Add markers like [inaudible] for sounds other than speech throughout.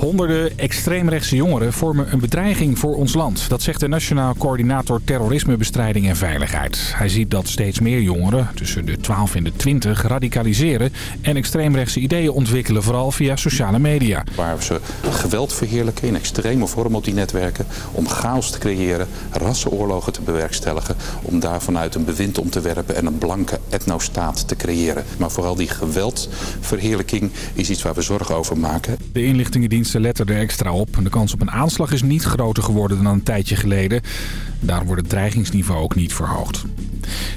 Honderden extreemrechtse jongeren vormen een bedreiging voor ons land. Dat zegt de Nationaal Coördinator Terrorismebestrijding en Veiligheid. Hij ziet dat steeds meer jongeren, tussen de 12 en de 20, radicaliseren... en extreemrechtse ideeën ontwikkelen, vooral via sociale media. Waar ze geweld verheerlijken in extreme vormen op die netwerken... om chaos te creëren, rassenoorlogen te bewerkstelligen... om daar vanuit een bewind om te werpen en een blanke etnostaat te creëren. Maar vooral die geweldverheerlijking is iets waar we zorgen over maken. De inlichtingendienst ze letten er extra op. De kans op een aanslag is niet groter geworden dan een tijdje geleden. Daarom wordt het dreigingsniveau ook niet verhoogd.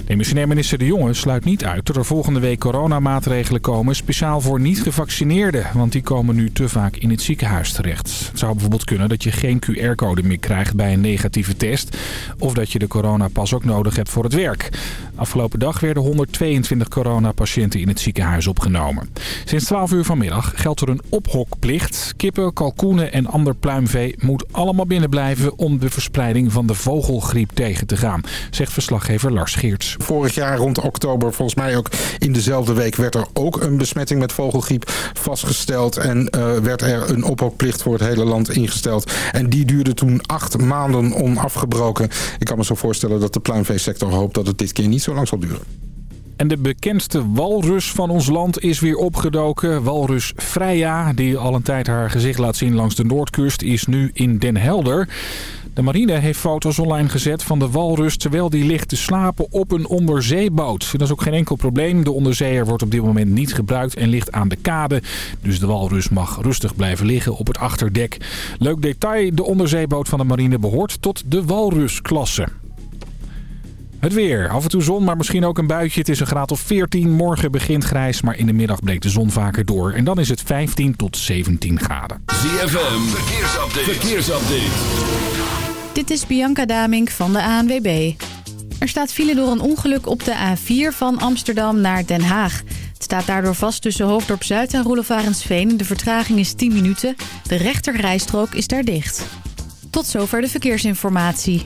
Demissionair minister De Jonge sluit niet uit dat er volgende week coronamaatregelen komen... speciaal voor niet-gevaccineerden, want die komen nu te vaak in het ziekenhuis terecht. Het zou bijvoorbeeld kunnen dat je geen QR-code meer krijgt bij een negatieve test... of dat je de coronapas ook nodig hebt voor het werk. Afgelopen dag werden 122 coronapatiënten in het ziekenhuis opgenomen. Sinds 12 uur vanmiddag geldt er een ophokplicht. Kippen, kalkoenen en ander pluimvee moet allemaal binnen blijven... om de verspreiding van de vogelgriep tegen te gaan, zegt verslaggever Lars Geerts. Vorig jaar rond oktober, volgens mij ook in dezelfde week... werd er ook een besmetting met vogelgriep vastgesteld... en uh, werd er een ophokplicht voor het hele land ingesteld. En die duurde toen acht maanden onafgebroken. Ik kan me zo voorstellen dat de pluimveesector hoopt dat het dit keer niet zo lang zal duren. En de bekendste walrus van ons land is weer opgedoken. Walrus Freya, die al een tijd haar gezicht laat zien langs de Noordkust, is nu in Den Helder. De marine heeft foto's online gezet van de walrus terwijl die ligt te slapen op een onderzeeboot. Dat is ook geen enkel probleem. De onderzeeër wordt op dit moment niet gebruikt en ligt aan de kade. Dus de walrus mag rustig blijven liggen op het achterdek. Leuk detail, de onderzeeboot van de marine behoort tot de walrusklasse. Het weer. Af en toe zon, maar misschien ook een buitje. Het is een graad of 14. Morgen begint grijs, maar in de middag breekt de zon vaker door. En dan is het 15 tot 17 graden. ZFM, verkeersupdate. verkeersupdate. Dit is Bianca Damink van de ANWB. Er staat file door een ongeluk op de A4 van Amsterdam naar Den Haag. Het staat daardoor vast tussen Hoofddorp Zuid en Roelevarensveen. De vertraging is 10 minuten. De rechterrijstrook is daar dicht. Tot zover de verkeersinformatie.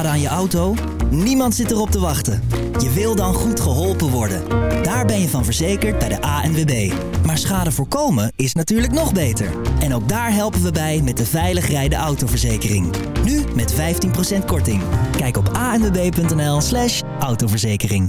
Schade aan je auto? Niemand zit erop te wachten. Je wil dan goed geholpen worden. Daar ben je van verzekerd bij de ANWB. Maar schade voorkomen is natuurlijk nog beter. En ook daar helpen we bij met de veilig rijden autoverzekering. Nu met 15% korting. Kijk op anwb.nl slash autoverzekering.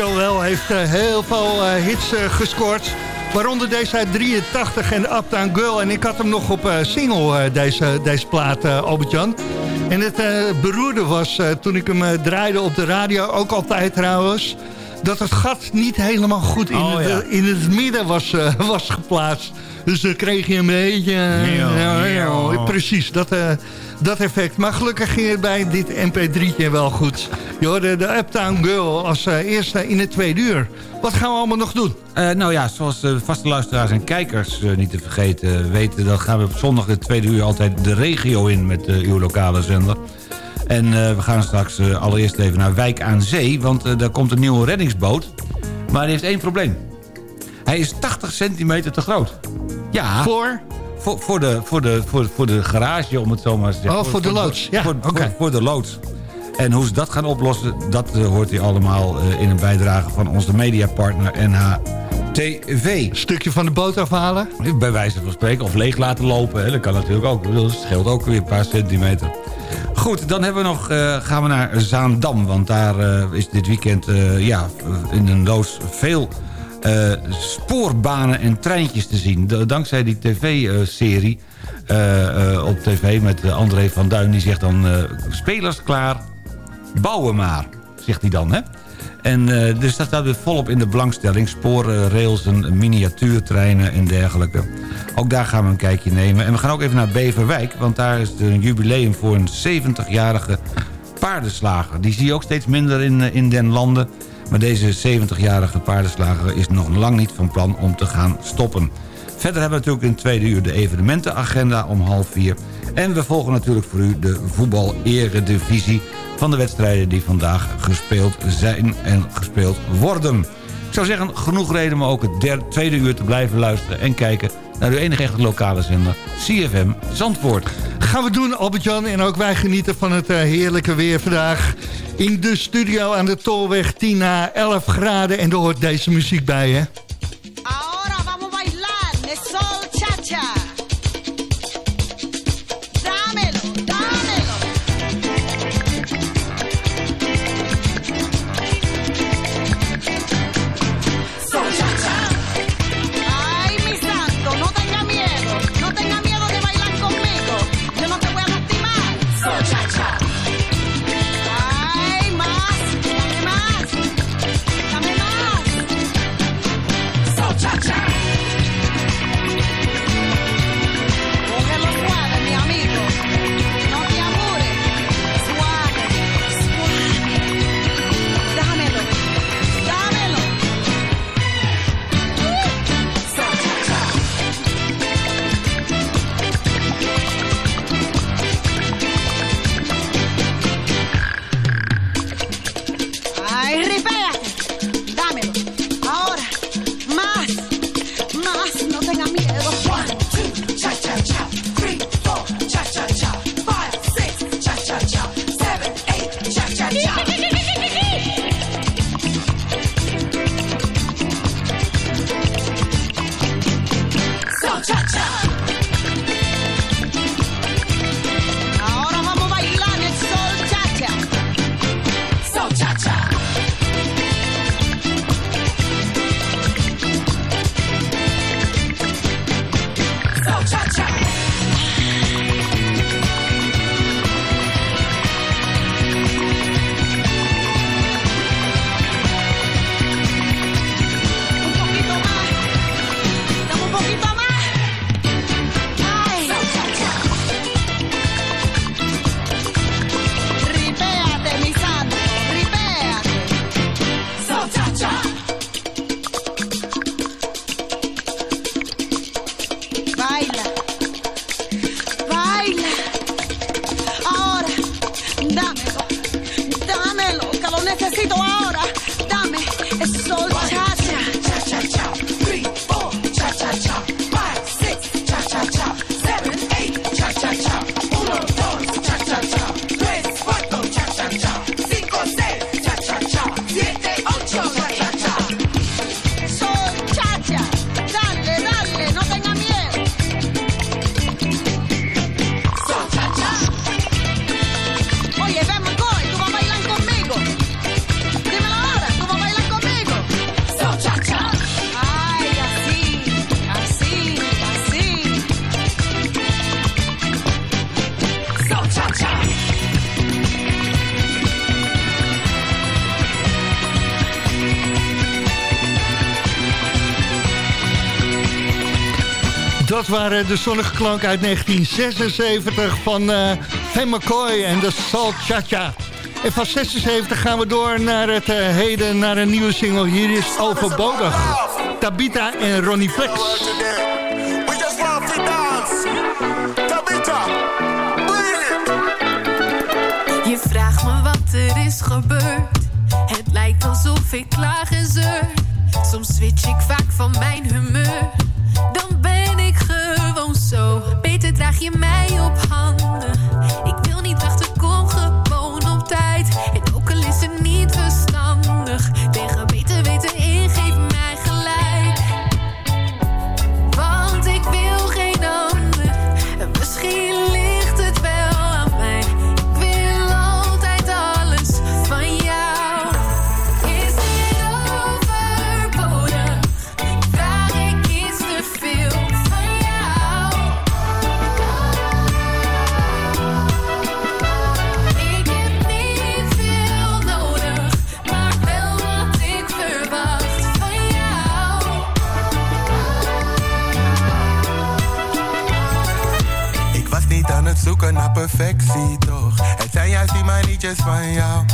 Joel heeft heel veel hits gescoord. Waaronder deze uit 83 en Uptown Girl. En ik had hem nog op single, deze, deze plaat, Albert-Jan. En het beroerde was, toen ik hem draaide op de radio, ook altijd trouwens... dat het gat niet helemaal goed in, oh, het, in het midden was, was geplaatst. Dus dan kreeg je een beetje... Ja, precies, dat, uh, dat effect. Maar gelukkig ging het bij dit MP3'tje wel goed. Je de Uptown Girl als uh, eerste in het tweede uur. Wat gaan we allemaal nog doen? Nou ja, zoals de vaste luisteraars en kijkers niet te vergeten weten... dan gaan we op zondag de tweede uur altijd de regio in met uw lokale zender. En we gaan straks allereerst even naar Wijk aan Zee... want daar komt een nieuwe reddingsboot. Maar die heeft één probleem. Hij is 80 centimeter te groot. Ja. Voor? Voor, voor, de, voor, de, voor, voor de garage, om het zo maar te zeggen. Oh, voor, de loods. Ja, voor, voor, de loods. En hoe ze dat gaan oplossen, dat hoort u allemaal in een bijdrage van onze mediapartner NHTV. Stukje van de boot afhalen? Bij wijze van spreken. Of leeg laten lopen. Hè. Dat kan natuurlijk ook. Dat scheelt ook weer een paar centimeter. Goed, dan hebben we nog, uh, gaan we naar Zaandam. Want daar is dit weekend ja, in een loods veel spoorbanen en treintjes te zien. dankzij die tv-serie op tv met André van Duin. Die zegt dan, spelers klaar, bouwen maar, zegt hij dan. Hè? En dus dat staat weer volop in de belangstelling. Sporen, rails, miniatuurtreinen en dergelijke. Ook daar gaan we een kijkje nemen. En we gaan ook even naar Beverwijk. Want daar is een jubileum voor een 70-jarige paardenslager. Die zie je ook steeds minder in, in den landen. Maar deze 70-jarige paardenslager is nog lang niet van plan om te gaan stoppen. Verder hebben we natuurlijk in het tweede uur de evenementenagenda om half vier. En we volgen natuurlijk voor u de voetbal-eredivisie van de wedstrijden die vandaag gespeeld zijn en gespeeld worden. Ik zou zeggen, genoeg reden om ook het tweede uur te blijven luisteren en kijken naar uw enige echte lokale zender, CFM Zandvoort. Gaan we doen, Albert-Jan. En ook wij genieten van het uh, heerlijke weer vandaag. In de studio aan de Tolweg 10 na 11 graden. En er hoort deze muziek bij, hè? Waren de zonnige klank uit 1976 van uh, McCoy en de Salt Cha-Cha. En van 76 gaan we door naar het uh, heden, naar een nieuwe single. Hier is Overbodig. Tabita en Ronnie Flex. Je vraagt me wat er is gebeurd. Het lijkt alsof ik klaag en zeur. Soms switch ik vaak van mijn humeur. Dan ben ik draag je mij op handen. Aan het zoeken naar perfectie, toch? Het zijn juist die manietjes van jou.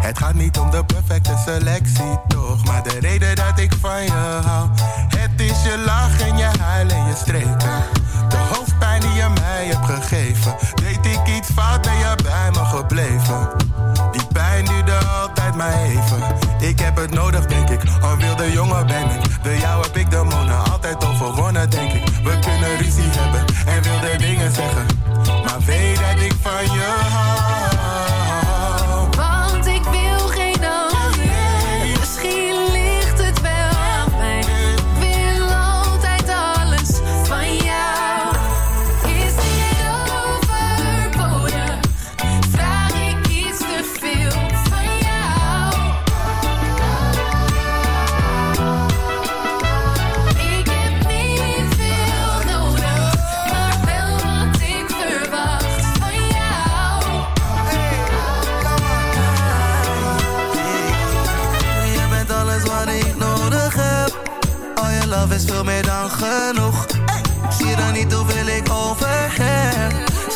Het gaat niet om de perfecte selectie, toch? Maar de reden dat ik van je hou. Het is je lach en je huil en je streken. De hoofdpijn die je mij hebt gegeven. Deed ik iets fout, ben je bij me gebleven. Die pijn duurde altijd maar even. Ik heb het nodig, denk ik. Een wilde jongen ben ik. De jou heb ik de monen altijd overwonnen, denk ik. We kunnen ruzie hebben en wilde dingen zeggen. Maar weet dat ik van je hou.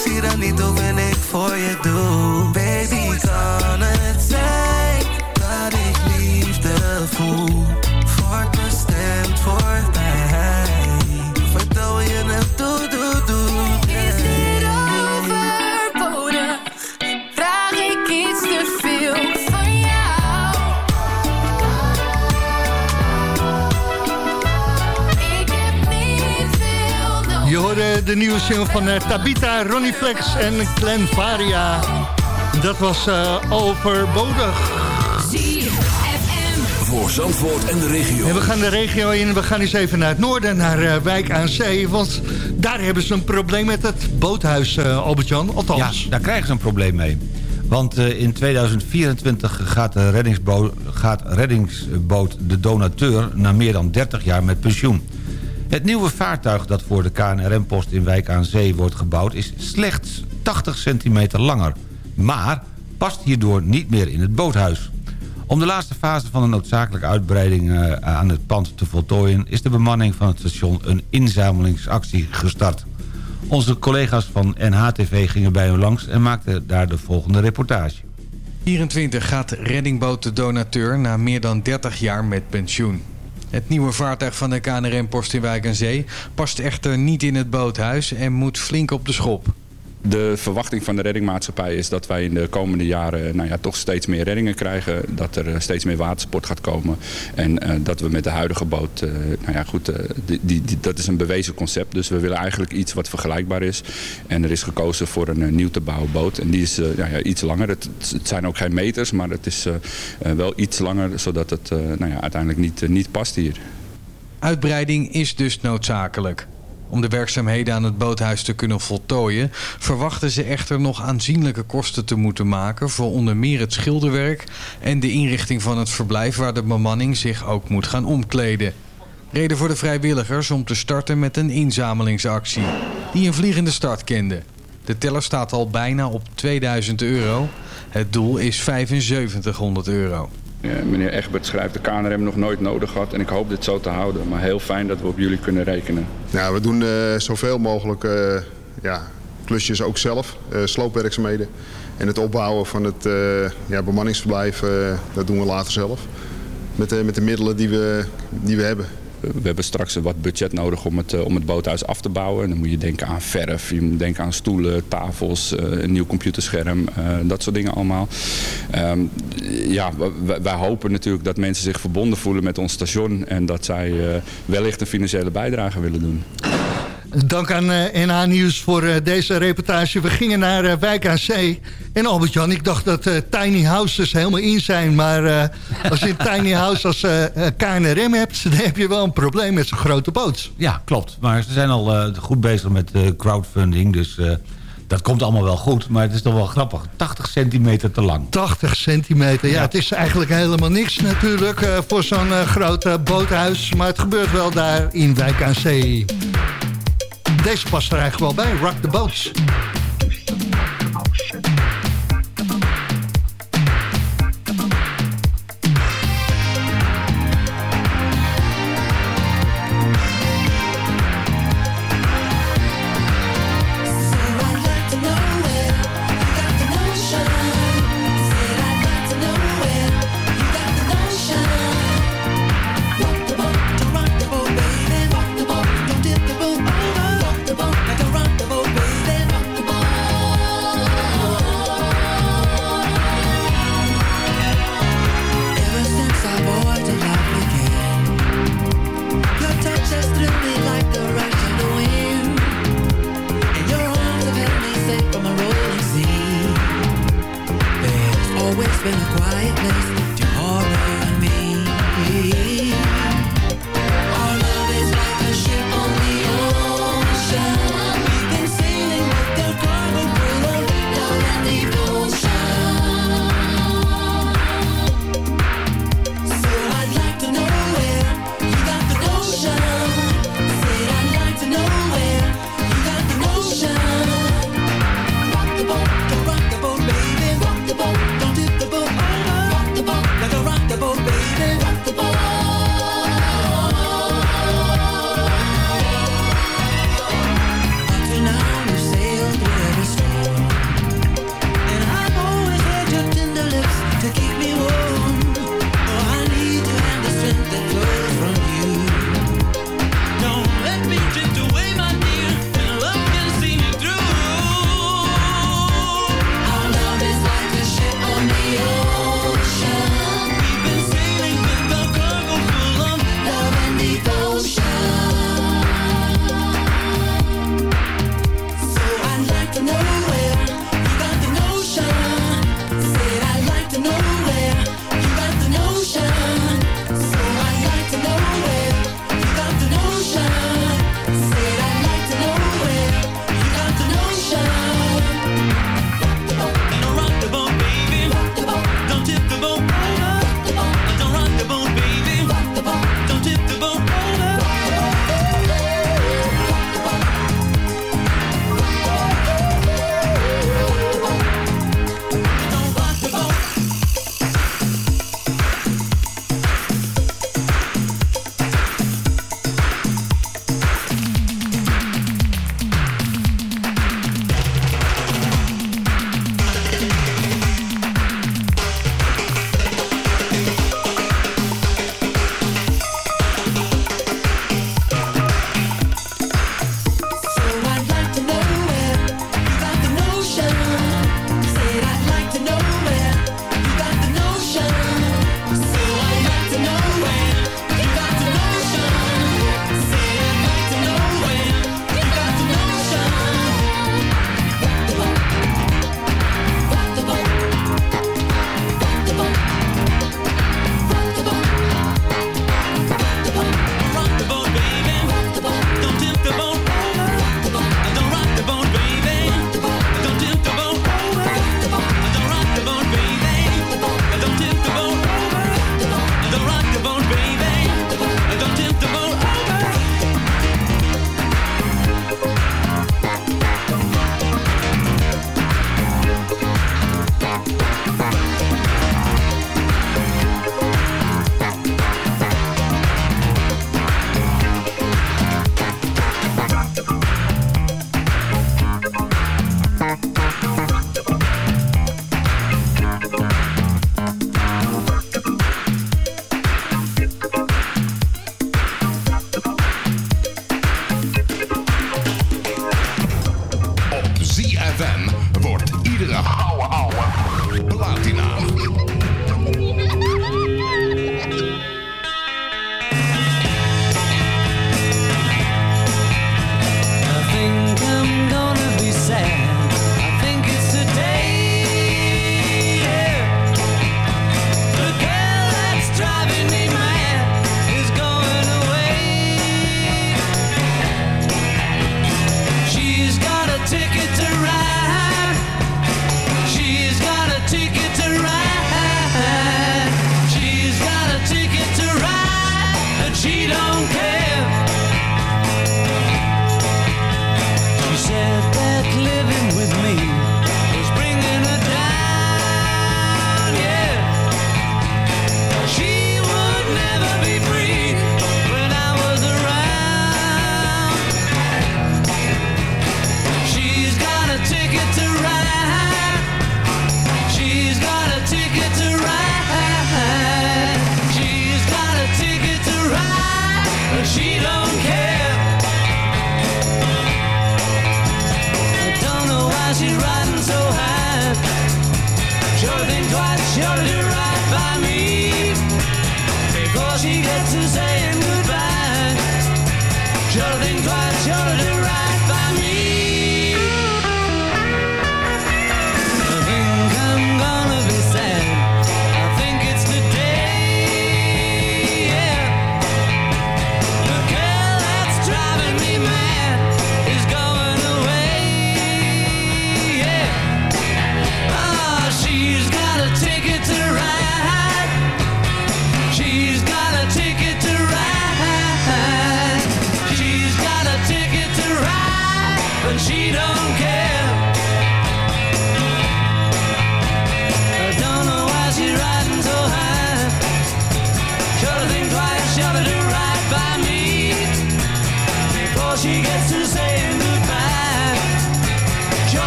Zie dan niet hoeveel ik voor je doe. De nieuwe single van eh, Tabita, Ronnie Flex en Glenn Faria. Dat was eh, overbodig. Voor Zandvoort en de regio. En we gaan de regio in. We gaan eens even naar het noorden, naar eh, Wijk aan Zee. Want daar hebben ze een probleem met het boothuis, eh, Albert-Jan. Althans. Ja, daar krijgen ze een probleem mee. Want eh, in 2024 gaat, de reddingsboot, gaat reddingsboot de donateur... na meer dan 30 jaar met pensioen. Het nieuwe vaartuig dat voor de KNRM-post in Wijk aan Zee wordt gebouwd... is slechts 80 centimeter langer. Maar past hierdoor niet meer in het boothuis. Om de laatste fase van de noodzakelijke uitbreiding eh, aan het pand te voltooien... is de bemanning van het station een inzamelingsactie gestart. Onze collega's van NHTV gingen bij hem langs en maakten daar de volgende reportage. 24 gaat reddingboot de donateur na meer dan 30 jaar met pensioen. Het nieuwe vaartuig van de KNRM-post in Wijk aan Zee past echter niet in het boothuis en moet flink op de schop. De verwachting van de reddingmaatschappij is dat wij in de komende jaren nou ja, toch steeds meer reddingen krijgen. Dat er eh, steeds meer watersport gaat komen. En uh, dat we met de huidige boot, nou ja goed, die, die, dat is een bewezen concept. Dus we willen eigenlijk iets wat vergelijkbaar is. En er is gekozen voor een nieuw te bouwen boot. En die is nou ja, iets langer. Het, het, zijn ook geen meters, maar het is wel iets langer. Zodat het nou ja, uiteindelijk niet, niet past hier. Uitbreiding is dus noodzakelijk. Om de werkzaamheden aan het boothuis te kunnen voltooien... verwachten ze echter nog aanzienlijke kosten te moeten maken... voor onder meer het schilderwerk en de inrichting van het verblijf... waar de bemanning zich ook moet gaan omkleden. Reden voor de vrijwilligers om te starten met een inzamelingsactie... die een vliegende start kende. De teller staat al bijna op 2000 euro. Het doel is 7500 euro. Ja, meneer Egbert schrijft de KNRM nog nooit nodig gehad en ik hoop dit zo te houden. Maar heel fijn dat we op jullie kunnen rekenen. Ja, we doen uh, zoveel mogelijk uh, ja, klusjes ook zelf, uh, sloopwerkzaamheden. En het opbouwen van het ja, bemanningsverblijf, dat doen we later zelf. Met, met de middelen die we, die we hebben. We hebben straks wat budget nodig om het, om het boothuis af te bouwen. Dan moet je denken aan verf, je moet denken aan stoelen, tafels, een nieuw computerscherm, dat soort dingen allemaal. Um, ja, wij hopen natuurlijk dat mensen zich verbonden voelen met ons station en dat zij wellicht een financiële bijdrage willen doen. Dank aan uh, NH Nieuws voor uh, deze reportage. We gingen naar uh, Wijk aan Zee. En Albert-Jan, ik dacht dat tiny houses helemaal in zijn. Maar als je een tiny house als KNRM hebt... [laughs] dan heb je wel een probleem met zo'n grote boot. Ja, klopt. Maar ze zijn al goed bezig met crowdfunding. Dus dat komt allemaal wel goed, maar het is toch wel grappig. 80 centimeter te lang. 80 centimeter, ja. ja. Het is eigenlijk helemaal niks natuurlijk uh, voor zo'n uh, groot uh, boothuis. Maar het gebeurt wel daar in Wijk aan Zee. Deze past er eigenlijk wel bij, Rock the Boats.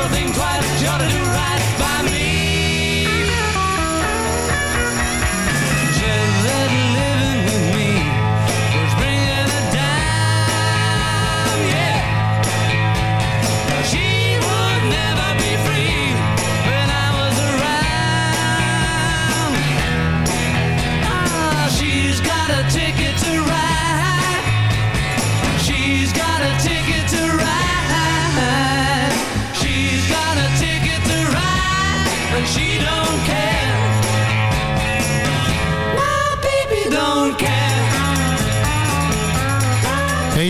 think twice, jotted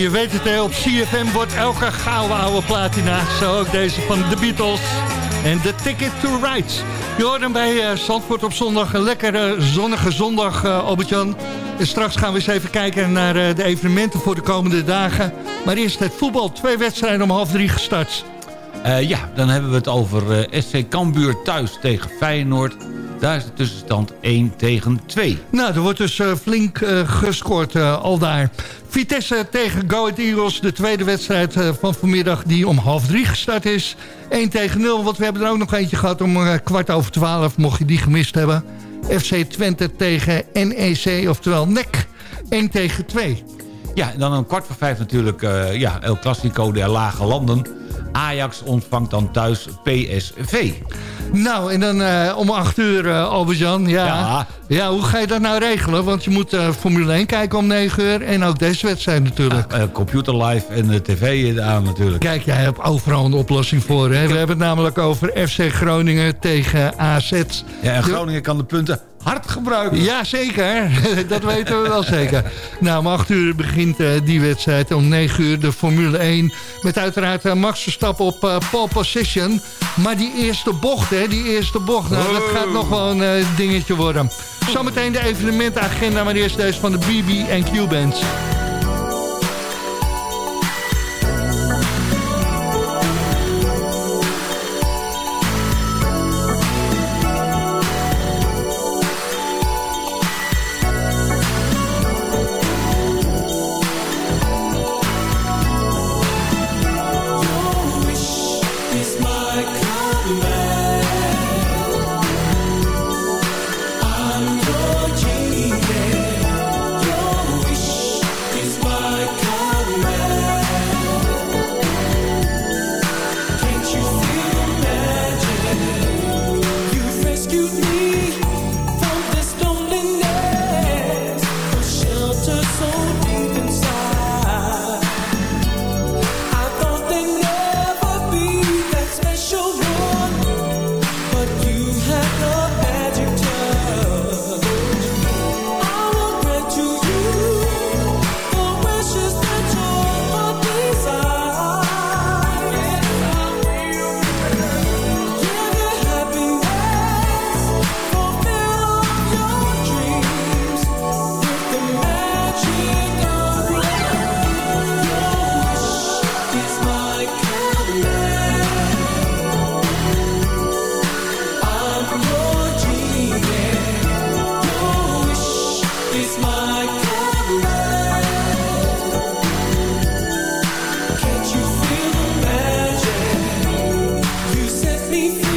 je weet het, hè, op CFM wordt elke gouden oude platina. Zo ook deze van de Beatles. En The Ticket to Ride. Je hoort hem bij uh, Zandvoort op zondag. Een lekkere zonnige zondag, uh, Albert-Jan. En straks gaan we eens even kijken naar uh, de evenementen voor de komende dagen. Maar eerst het voetbal. Twee wedstrijden om half drie gestart. Ja, dan hebben we het over SC Cambuur thuis tegen Feyenoord. Daar is de tussenstand 1 tegen 2. Nou, er wordt dus uh, flink gescoord al daar. Vitesse tegen Go Ahead Eagles, de tweede wedstrijd van vanmiddag... die om half drie gestart is. 1 tegen 0, want we hebben er ook nog eentje gehad om kwart over 12... mocht je die gemist hebben. FC Twente tegen NEC, oftewel NEC, 1 tegen 2. Ja, en dan om kwart voor vijf natuurlijk ja, El Clasico der Lage Landen... Ajax ontvangt dan thuis PSV. Nou, en dan uh, om 8 uur, uh, Albert-Jan. Ja. ja. Ja. hoe ga je dat nou regelen? Want je moet uh, Formule 1 kijken om 9 uur. En ook deze wedstrijd natuurlijk. Ja, computer live en de tv aan natuurlijk. Kijk, jij hebt overal een oplossing voor. Hè? We hebben het namelijk over FC Groningen tegen AZ. Ja, en Groningen kan de punten hard gebruiken. Ja, zeker. [laughs] dat weten we wel zeker. Nou, om 8 uur begint uh, die wedstrijd. Om 9 uur de Formule 1. Met uiteraard uh, Max Verstappen op uh, pole position. Maar die eerste bocht, hè, die eerste bocht. Nou, dat gaat nog wel een dingetje worden. Zometeen de evenementenagenda. Maar eerst deze van de BB en Q-bands. You.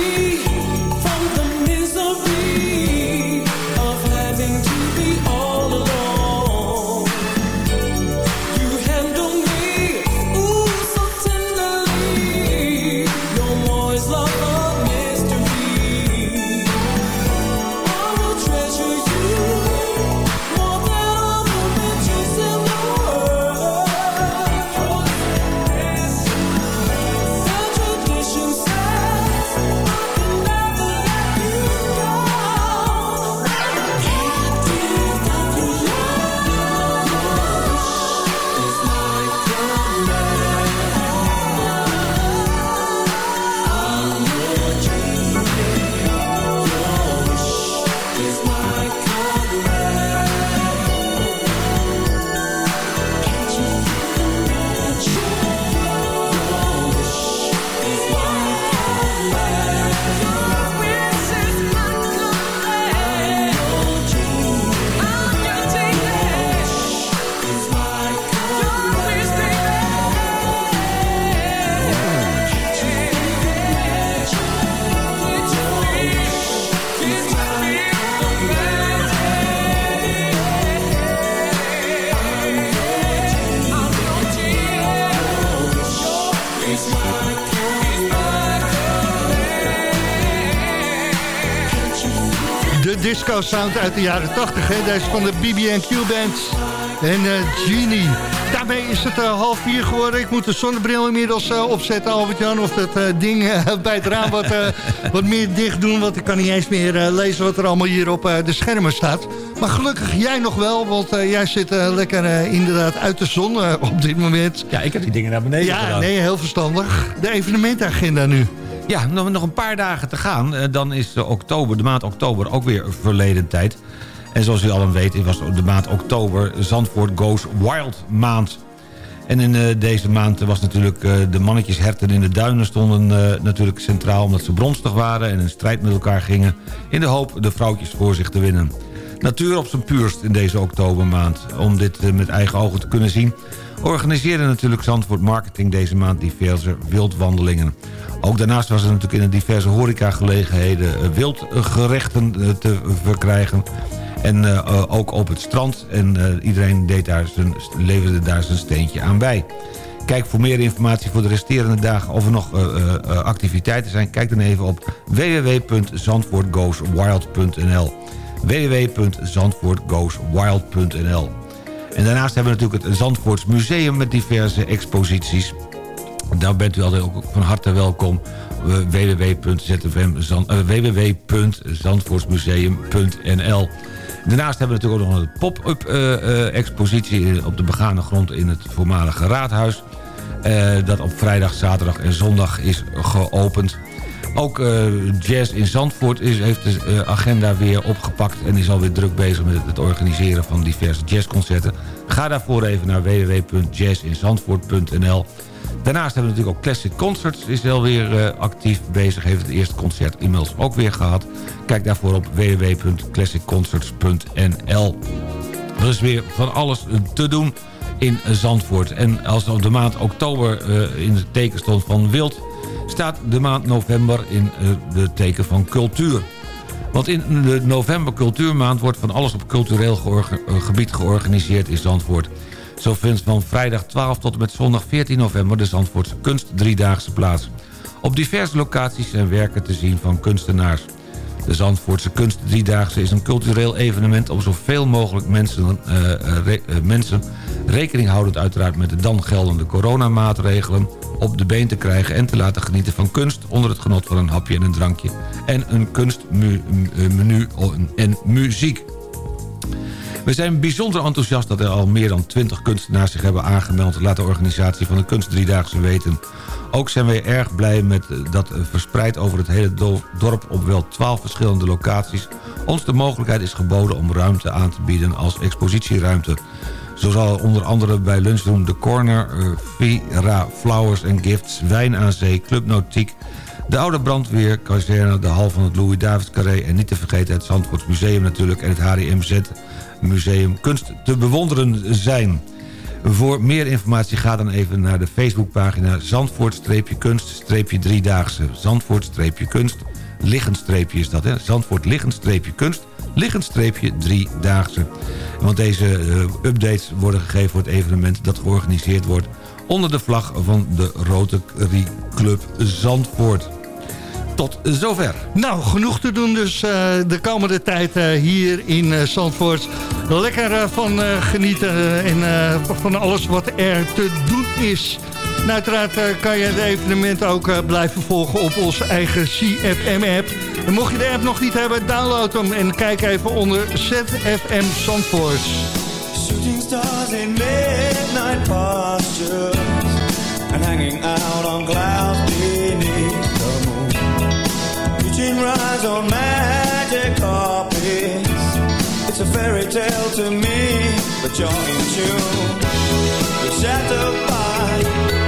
Sound uit de jaren 80. Hè? Deze van de BB&Q Band en eh, Genie. Daarmee is het eh, half vier geworden. Ik moet de zonnebril inmiddels eh, opzetten, Albert-Jan. Of dat ding [laughs] bij het raam wat, wat meer dicht doen. Want ik kan niet eens meer lezen wat er allemaal hier op de schermen staat. Maar gelukkig jij nog wel, want jij zit lekker inderdaad uit de zon op dit moment. Ja, ik heb die dingen naar beneden Ja, gedaan. nee, heel verstandig. De evenementagenda nu. Ja, nog, een paar dagen te gaan. Eh, Dan is de, oktober, de maand oktober ook weer verleden tijd. En zoals u allen weet, was de maand oktober Zandvoort Goes Wild maand. En in eh, deze maand was natuurlijk eh, de mannetjes herten in de duinen stonden eh, natuurlijk centraal... omdat ze bronstig waren en in strijd met elkaar gingen... in de hoop de vrouwtjes voor zich te winnen. Natuur op zijn puurst in deze oktobermaand. Om dit eh, met eigen ogen te kunnen zien... organiseerde natuurlijk Zandvoort Marketing deze maand diverse wildwandelingen. Ook daarnaast was er natuurlijk in de diverse horecagelegenheden eh, wildgerechten eh, te verkrijgen... En ook op het strand. En iedereen deed daar zijn, leverde daar zijn steentje aan bij. Kijk voor meer informatie voor de resterende dagen of er nog activiteiten zijn. Kijk dan even op www.zandvoortgoeswild.nl www.zandvoortgoeswild.nl En daarnaast hebben we natuurlijk het Zandvoorts Museum met diverse exposities. Daar bent u altijd ook van harte welkom. Eh, www.zandvoortsmuseum.nl Daarnaast hebben we natuurlijk ook nog een pop-up eh, eh, expositie op de begane grond in het voormalige raadhuis. Dat op vrijdag, zaterdag en zondag is geopend. Ook eh, Jazz in Zandvoort is, heeft de eh, agenda weer opgepakt... en is alweer druk bezig met het organiseren van diverse jazzconcerten. Ga daarvoor even naar www.jazzinzandvoort.nl Daarnaast hebben we natuurlijk ook Classic Concerts is alweer uh, actief bezig. Heeft het eerste concert inmiddels ook weer gehad. Kijk daarvoor op www.classicconcerts.nl Er is weer van alles te doen in Zandvoort. En als de maand oktober in het teken stond van wild... staat de maand november in uh, de teken van cultuur. Want in de november cultuurmaand wordt van alles op cultureel georga gebied georganiseerd in Zandvoort. Zo vindt van vrijdag 12 tot en met zondag 14 november de Zandvoortse Kunst Driedaagse plaats. Op diverse locaties zijn werken te zien van kunstenaars. De Zandvoortse Kunst Driedaagse is een cultureel evenement... om zoveel mogelijk mensen, re uh, mensen, rekening houdend uiteraard met de dan geldende coronamaatregelen... op de been te krijgen en te laten genieten van kunst... onder het genot van een hapje en een drankje... en een kunstmenu en muziek. We zijn bijzonder enthousiast dat er al meer dan 20 kunstenaars zich hebben aangemeld... laat de organisatie van de Kunst Driedaagse weten. Ook zijn wij erg blij met dat verspreid over het hele dorp... op wel 12 verschillende locaties... ons de mogelijkheid is geboden om ruimte aan te bieden als expositieruimte. Zo zal onder andere bij Lunchroom The Corner... Vira Flowers and Gifts, Wijn aan Zee, Club Nautiek... De oude brandweer, kazerne, de hal van het Louis David Carré... en niet te vergeten het Zandvoorts Museum natuurlijk... en het HDMZ Museum Kunst te bewonderen zijn. Voor meer informatie ga dan even naar de Facebookpagina... Zandvoort-kunst-driedaagse. Zandvoort-kunst, liggend-streepje is dat, hè? Zandvoort liggend-kunst, liggend-driedaagse. Want deze uh, updates worden gegeven voor het evenement... dat georganiseerd wordt onder de vlag van de Rotary Club Zandvoort. Tot zover. Nou, genoeg te doen dus uh, de komende tijd uh, hier in uh, Zandvoort. Lekker van genieten en van alles wat er te doen is. En uiteraard kan je het evenement ook blijven volgen op onze eigen CFM-app. En mocht je de app nog niet hebben, download hem en kijk even onder ZFM Zandvoort. Tale to me, but you're in tune. You're shattered by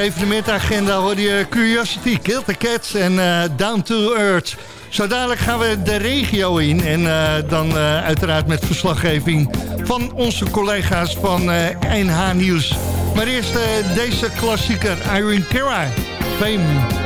evenementagenda hoorde je eh, Curiosity, Kill the Cats en eh, Down to Earth. Zo dadelijk gaan we de regio in en eh, dan uiteraard met verslaggeving van onze collega's van NH Nieuws. Maar eerst deze klassieker, Irene Cara, Fame.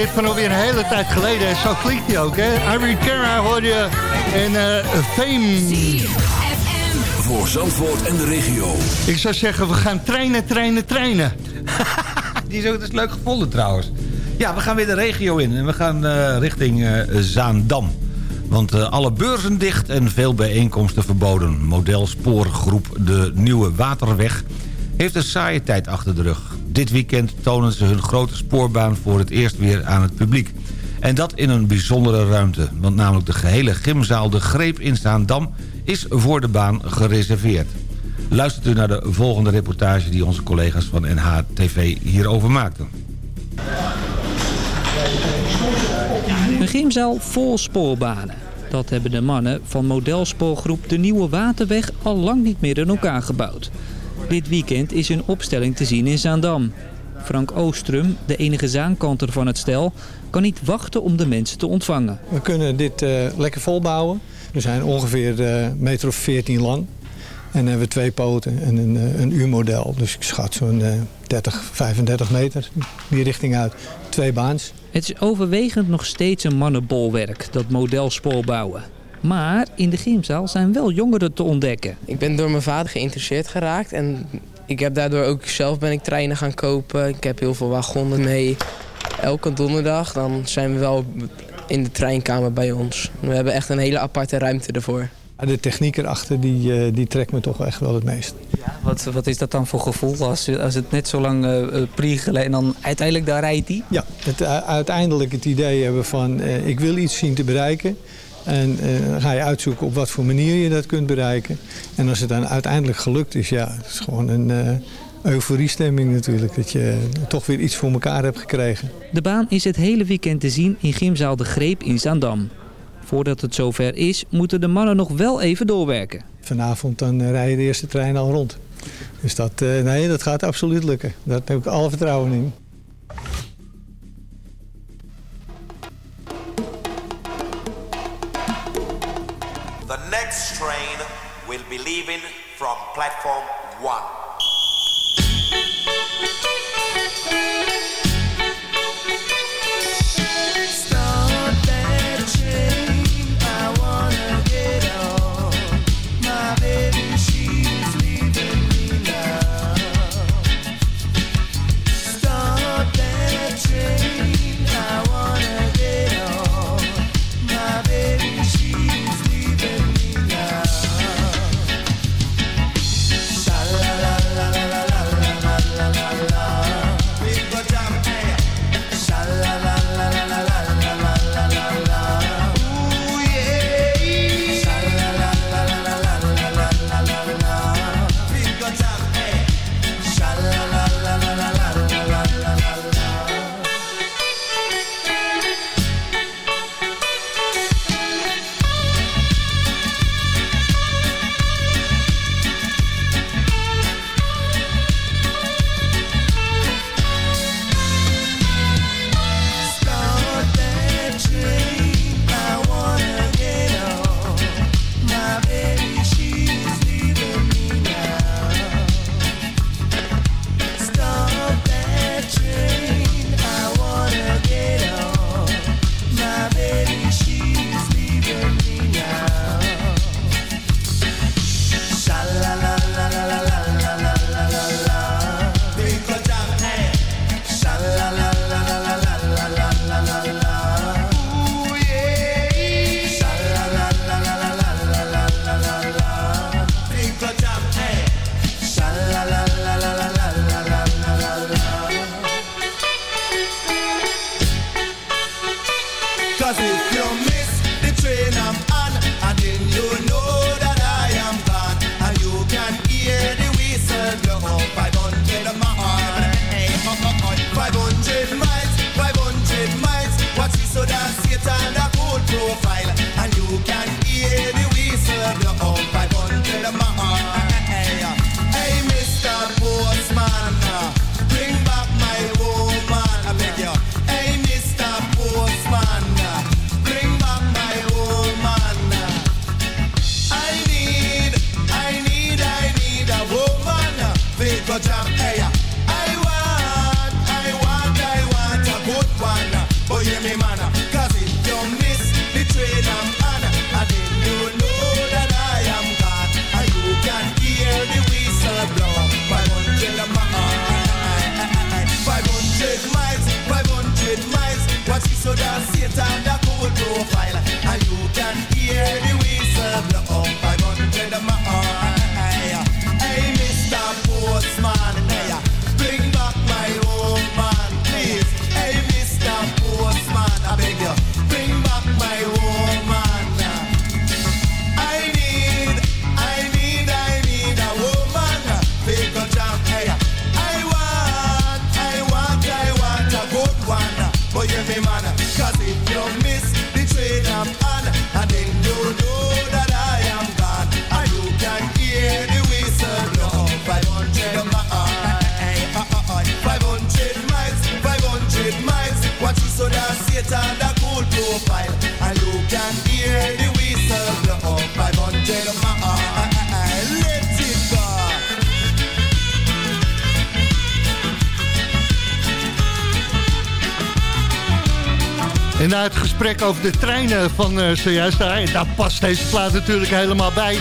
Hit van alweer een hele tijd geleden. En zo klinkt hij ook, hè? Irene Cara hoor je en uh, Fame. Voor Zandvoort en de regio. Ik zou zeggen, we gaan treinen, treinen, treinen. [laughs] Die is ook dus leuk gevonden trouwens. Ja, we gaan weer de regio in en we gaan uh, richting uh, Zaandam. Want uh, alle beurzen dicht en veel bijeenkomsten verboden. Modelspoorgroep De Nieuwe Waterweg heeft een saaie tijd achter de rug. Dit weekend tonen ze hun grote spoorbaan voor het eerst weer aan het publiek. En dat in een bijzondere ruimte. Want namelijk de gehele gymzaal De Greep in Zaandam is voor de baan gereserveerd. Luistert u naar de volgende reportage die onze collega's van NHTV hierover maakten. Een gymzaal vol spoorbanen. Dat hebben de mannen van modelspoorgroep De Nieuwe Waterweg al lang niet meer in elkaar gebouwd. Dit weekend is hun opstelling te zien in Zaandam. Frank Oostrum, de enige zaankanter van het stel, kan niet wachten om de mensen te ontvangen. We kunnen dit uh, lekker volbouwen. We zijn ongeveer uh, meter of 14 lang. En hebben we twee poten en een, uh, een uurmodel. Dus ik schat zo'n 30, 35 meter die richting uit. Twee baans. Het is overwegend nog steeds een mannenbolwerk, dat modelspoor bouwen. Maar in de gymzaal zijn wel jongeren te ontdekken. Ik ben door mijn vader geïnteresseerd geraakt. En ik heb daardoor ook zelf ben ik treinen gaan kopen. Ik heb heel veel wagonnen mee. Elke donderdag dan zijn we wel in de treinkamer bij ons. We hebben echt een hele aparte ruimte ervoor. De techniek erachter die, die trekt me toch echt wel het meest. Ja, wat, wat is dat dan voor gevoel als, als het net zo lang uh, priegelen en dan uiteindelijk daar rijdt hij? Ja, het, uiteindelijk het idee hebben van uh, ik wil iets zien te bereiken. En dan ga je uitzoeken op wat voor manier je dat kunt bereiken. En als het dan uiteindelijk gelukt is, ja, het is gewoon een euforiestemming natuurlijk. Dat je toch weer iets voor elkaar hebt gekregen. De baan is het hele weekend te zien in Gymzaal De Greep in Zaandam. Voordat het zover is, moeten de mannen nog wel even doorwerken. Vanavond dan rijden de eerste treinen al rond. Dus dat, uh, nee, dat gaat absoluut lukken. Daar heb ik alle vertrouwen in. Believing from Platform One. to jam, hey, na het gesprek over de treinen van eh, zojuist, daar, daar past deze plaat natuurlijk helemaal bij.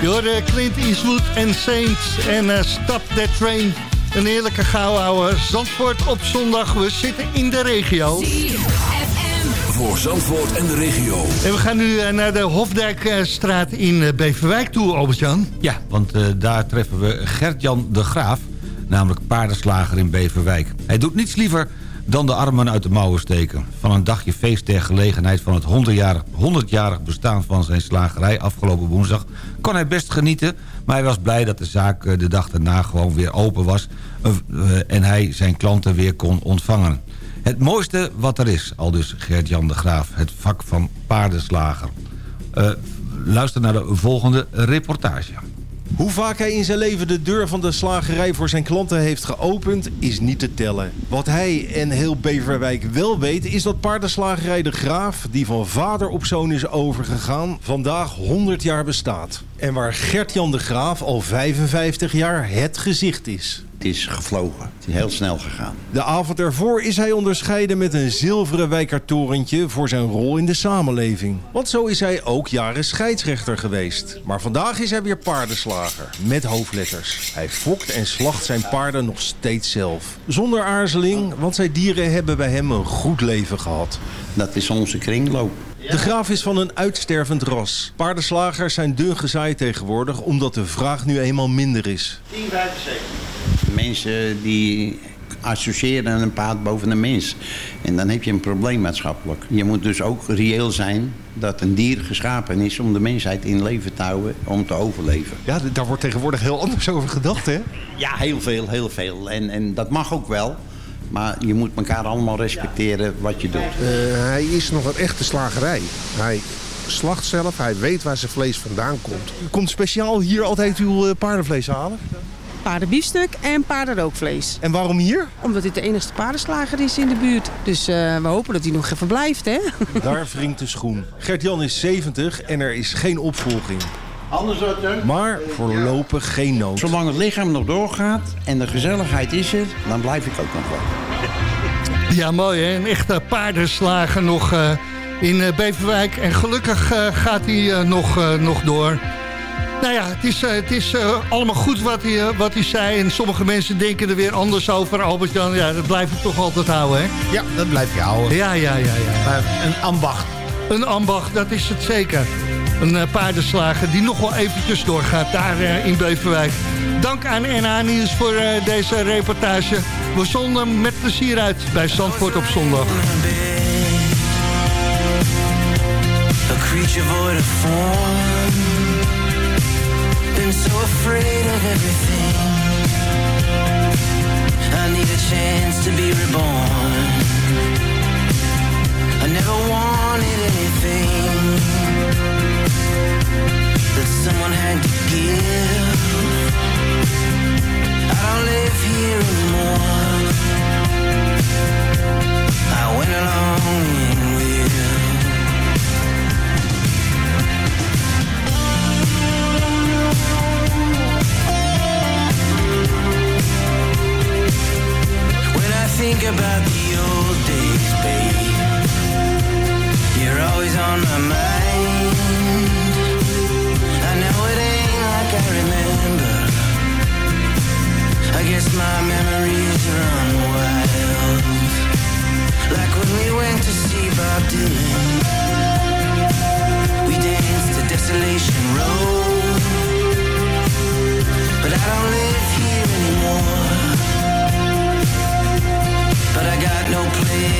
Je hoorde Clint Eastwood en Saints en eh, Stop That Train. Een heerlijke gauwouwe Zandvoort op zondag. We zitten in de regio. Voor Zandvoort en de regio. En we gaan nu eh, naar de Hofdijkstraat in eh, Beverwijk toe, Albert-Jan. Ja, want eh, daar treffen we Gert-Jan de Graaf, namelijk paardenslager in Beverwijk. Hij doet niets liever dan de armen uit de mouwen steken. Van een dagje feest ter gelegenheid van het 100-jarig 100-jarig bestaan van zijn slagerij afgelopen woensdag... kon hij best genieten, maar hij was blij dat de zaak eh, de dag daarna gewoon weer open was... eh, eh, en hij zijn klanten weer kon ontvangen. Het mooiste wat er is, al dus Gert-Jan de Graaf, het vak van paardenslager. Luister naar de volgende reportage. Hoe vaak hij in zijn leven de deur van de slagerij voor zijn klanten heeft geopend, is niet te tellen. Wat hij en heel Beverwijk wel weet, is dat paardenslagerij De Graaf, die van vader op zoon is overgegaan, vandaag 100 jaar bestaat. En waar Gert-Jan De Graaf al 55 jaar het gezicht is. Het is gevlogen. Het is heel snel gegaan. De avond ervoor is hij onderscheiden met een zilveren wijkertorentje voor zijn rol in de samenleving. Want zo is hij ook jaren scheidsrechter geweest. Maar vandaag is hij weer paardenslager, met hoofdletters. Hij fokt en slacht zijn paarden nog steeds zelf. Zonder aarzeling, want zijn dieren hebben bij hem een goed leven gehad. Dat is onze kringloop. De graaf is van een uitstervend ras. Paardenslagers zijn dun gezaaid tegenwoordig omdat de vraag nu eenmaal minder is. 10,75. Mensen die associëren een paard boven een mens. En dan heb je een probleem maatschappelijk. Je moet dus ook reëel zijn dat een dier geschapen is om de mensheid in leven te houden, om te overleven. Ja, daar wordt tegenwoordig heel anders over gedacht, hè? Ja, heel veel, heel veel. En, en dat mag ook wel. Maar je moet elkaar allemaal respecteren wat je doet. Eh, hij is nog een echte slagerij. Hij slacht zelf, hij weet waar zijn vlees vandaan komt. U komt speciaal hier altijd uw eh, paardenvlees halen? paardenbiefstuk en paardenrookvlees. En waarom hier? Omdat dit de enigste paardenslager is in de buurt. Dus eh, we hopen dat hij nog even blijft, hè? Daar wringt de schoen. Gert-Jan is 70 en er is geen opvolging. Anders wat, hè? Maar voorlopig geen nood. Zolang het lichaam nog doorgaat en de gezelligheid is er, dan blijf ik ook nog wel. Ja, mooi hè. Een echte paardenslager nog eh, in eh, Beverwijk. En gelukkig eh, gaat hij eh, nog, eh, nog door. Nou ja, het is, het is eh, allemaal goed wat hij, wat hij zei. En sommige mensen denken er weer anders over. Albert-Jan, ja, dat blijf ik toch altijd houden, hè? Ja, dat blijf je houden. Ja, ja, ja. ja. Een ambacht. Een ambacht, dat is het zeker. Een eh, paardenslager die nog wel eventjes doorgaat daar eh, in Beverwijk. Dank aan NH Nieuws voor eh, deze reportage. We zonden met plezier uit bij Zandvoort op zondag. Never anything That someone had to give. I don't live here anymore. I went along with. When I think about the old days, babe, you're always on my mind. I know it ain't like I remember. I guess my memories run wild. Like when we went to see Bob Dylan. We danced to Desolation Road. But I don't live here anymore. But I got no place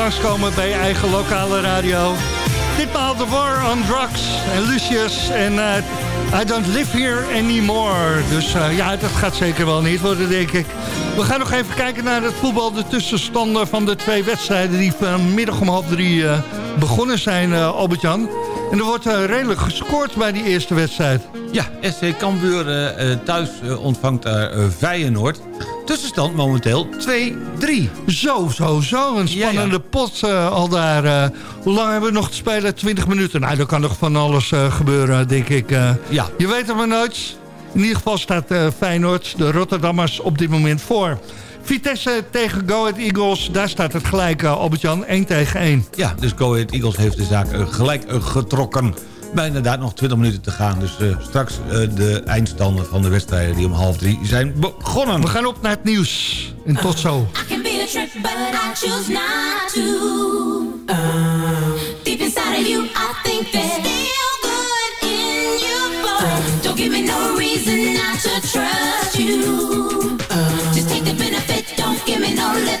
langskomen bij je eigen lokale radio. Ditmaal The War on Drugs en Lucius en eh, I Don't Live Here Anymore. Dus eh, ja, dat gaat zeker wel niet worden, denk ik. We gaan nog even kijken naar het voetbal. De tussenstanden van de twee wedstrijden die vanmiddag om half drie eh, begonnen zijn, Albert-Jan. En er wordt redelijk gescoord bij die eerste wedstrijd. Ja, SC Cambuur thuis ontvangt daar Feyenoord. Tussenstand momenteel 2-3. Zo, zo, zo. Een spannende pot eh, al daar. eh. hoe lang hebben we nog te spelen? 20 minuten. Nou, er kan nog van alles eh, gebeuren, denk ik. Ja. Je weet het maar nooit. In ieder geval staat Feyenoord, de Rotterdammers, op dit moment voor. Vitesse tegen Go Ahead Eagles, daar staat het gelijk, Albert-Jan. 1 tegen 1. Ja, dus Go Ahead Eagles heeft de zaak gelijk getrokken. Bij inderdaad nog 20 minuten te gaan. Dus eh, straks eh, de eindstanden van de wedstrijden die om half drie zijn begonnen. We gaan op naar het nieuws. En tot zo. I can be a trick, but I choose not to. Deep inside of you, I think there's still good in you, boy. Don't give me no reason not to trust you. Just take the benefit, don't give me no lip,